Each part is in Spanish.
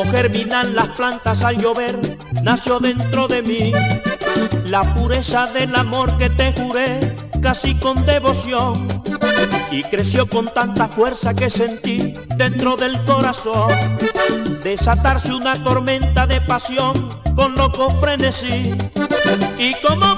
Como germinan las plantas al llover, nació dentro de mí la pureza del amor que te juré, casi con devoción. Y creció con tanta fuerza que sentí dentro del corazón. Desatarse una tormenta de pasión con loco frenesí. Y como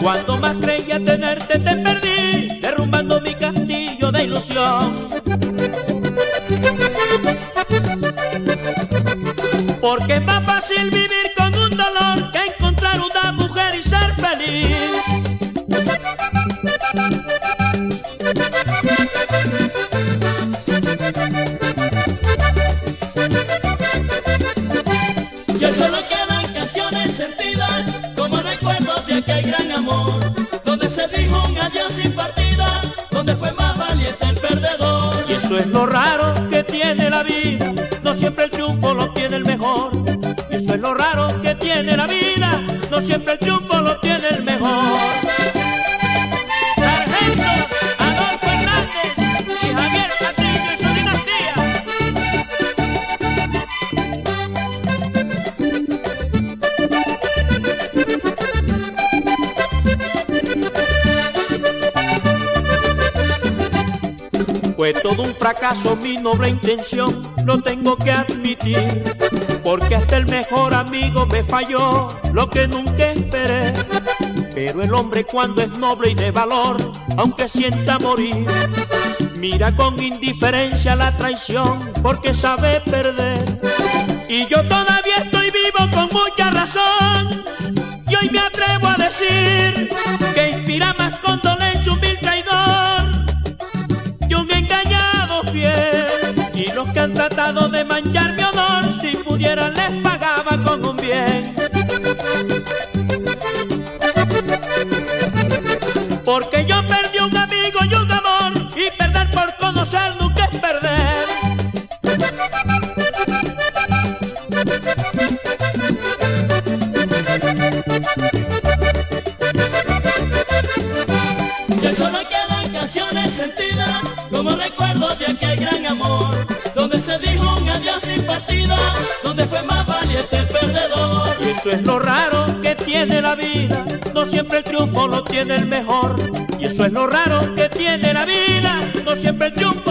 Cuando más creía tenerte te perdí, derrumbando mi castillo de ilusión. Porque es más fácil vivir con un dolor que encontrar una mujer y ser feliz. Ya solo quedan canciones sentidas como recuerdos de aquel gran amor, donde se dijo un adiós sin partida, donde fue más valiente el perdedor. Y eso es lo raro que tiene la vida, no siempre el triunfo lo tiene el mejor. Y eso es lo raro que tiene la vida, no siempre el triunfo lo tiene Fue todo un fracaso mi noble intención, lo tengo que admitir, porque hasta el mejor amigo me falló, lo que nunca esperé. Pero el hombre cuando es noble y de valor, aunque sienta morir, mira con indiferencia la traición, porque sabe perder. Y yo todavía estoy vivo con mucha razón, que han tratado de manchar mi honor, si pudieran les pagaba con un bien. Porque yo perdí un amigo y un amor, y perder por conocer eso es lo raro que tiene la vida, no siempre el triunfo lo tiene el mejor. Y eso es lo raro que tiene la vida, no siempre el triunfo